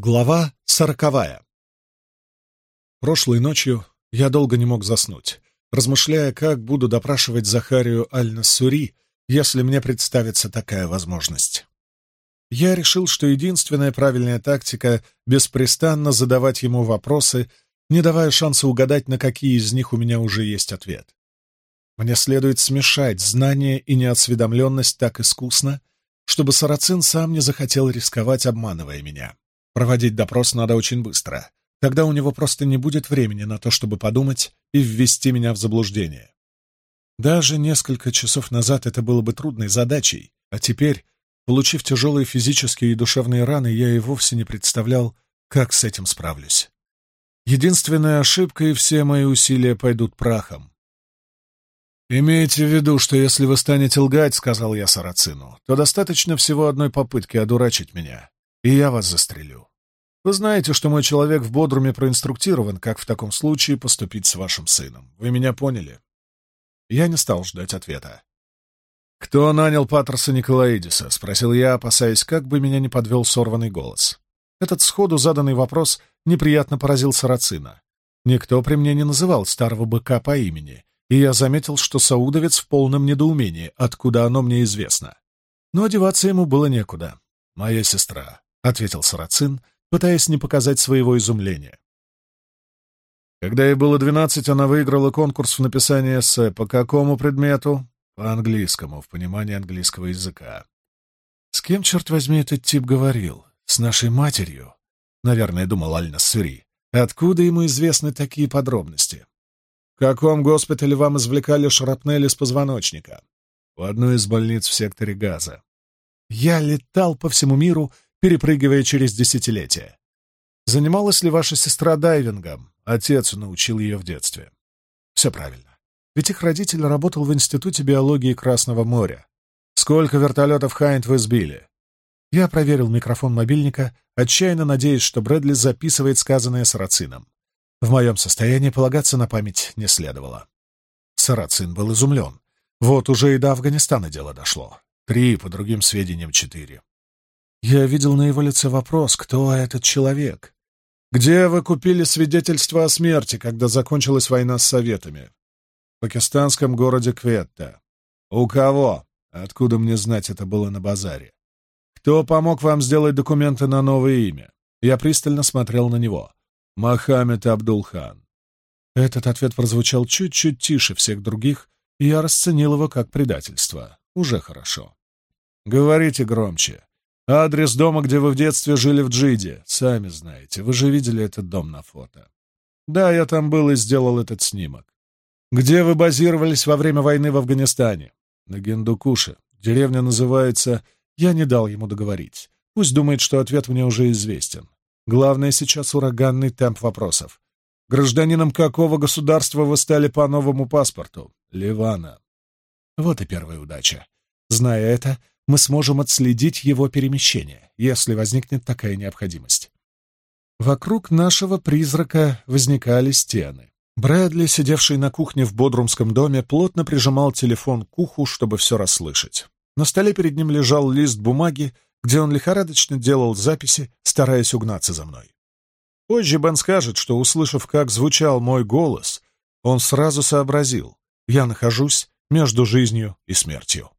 Глава сороковая. Прошлой ночью я долго не мог заснуть, размышляя, как буду допрашивать Захарию Аль-Насури, если мне представится такая возможность. Я решил, что единственная правильная тактика — беспрестанно задавать ему вопросы, не давая шанса угадать, на какие из них у меня уже есть ответ. Мне следует смешать знания и неосведомленность так искусно, чтобы Сарацин сам не захотел рисковать, обманывая меня. Проводить допрос надо очень быстро. Тогда у него просто не будет времени на то, чтобы подумать и ввести меня в заблуждение. Даже несколько часов назад это было бы трудной задачей, а теперь, получив тяжелые физические и душевные раны, я и вовсе не представлял, как с этим справлюсь. Единственная ошибка, и все мои усилия пойдут прахом. «Имейте в виду, что если вы станете лгать, — сказал я Сарацину, — то достаточно всего одной попытки одурачить меня и я вас застрелю. Вы знаете, что мой человек в Бодруме проинструктирован, как в таком случае поступить с вашим сыном. Вы меня поняли?» Я не стал ждать ответа. «Кто нанял Паттерса Николаидиса?» — спросил я, опасаясь, как бы меня не подвел сорванный голос. Этот сходу заданный вопрос неприятно поразил Сарацина. Никто при мне не называл старого быка по имени, и я заметил, что саудовец в полном недоумении, откуда оно мне известно. Но одеваться ему было некуда. «Моя сестра», ответил Сарацин, пытаясь не показать своего изумления. Когда ей было двенадцать, она выиграла конкурс в написании эссе по какому предмету? По английскому, в понимании английского языка. С кем, черт возьми, этот тип говорил? С нашей матерью? Наверное, думал Альна Сури. Откуда ему известны такие подробности? В каком госпитале вам извлекали шрапнель из позвоночника? В одной из больниц в секторе Газа. Я летал по всему миру перепрыгивая через десятилетия. Занималась ли ваша сестра дайвингом? Отец научил ее в детстве. Все правильно. Ведь их родитель работал в Институте биологии Красного моря. Сколько вертолетов Хайнт вы сбили? Я проверил микрофон мобильника, отчаянно надеясь, что Брэдли записывает сказанное сарацином. В моем состоянии полагаться на память не следовало. Сарацин был изумлен. Вот уже и до Афганистана дело дошло. Три, по другим сведениям, четыре. Я видел на его лице вопрос, кто этот человек? Где вы купили свидетельство о смерти, когда закончилась война с Советами? В пакистанском городе Кветта. У кого? Откуда мне знать, это было на базаре? Кто помог вам сделать документы на новое имя? Я пристально смотрел на него. Мохаммед Абдулхан. Этот ответ прозвучал чуть-чуть тише всех других, и я расценил его как предательство. Уже хорошо. Говорите громче. Адрес дома, где вы в детстве жили в Джиде. Сами знаете, вы же видели этот дом на фото. Да, я там был и сделал этот снимок. Где вы базировались во время войны в Афганистане? На Гендукуше. Деревня называется... Я не дал ему договорить. Пусть думает, что ответ мне уже известен. Главное сейчас ураганный темп вопросов. Гражданином какого государства вы стали по новому паспорту? Ливана. Вот и первая удача. Зная это, мы сможем отследить его перемещение, если возникнет такая необходимость. Вокруг нашего призрака возникали стены. Брэдли, сидевший на кухне в бодрумском доме, плотно прижимал телефон к уху, чтобы все расслышать. На столе перед ним лежал лист бумаги, где он лихорадочно делал записи, стараясь угнаться за мной. Позже Бен скажет, что, услышав, как звучал мой голос, он сразу сообразил, я нахожусь между жизнью и смертью.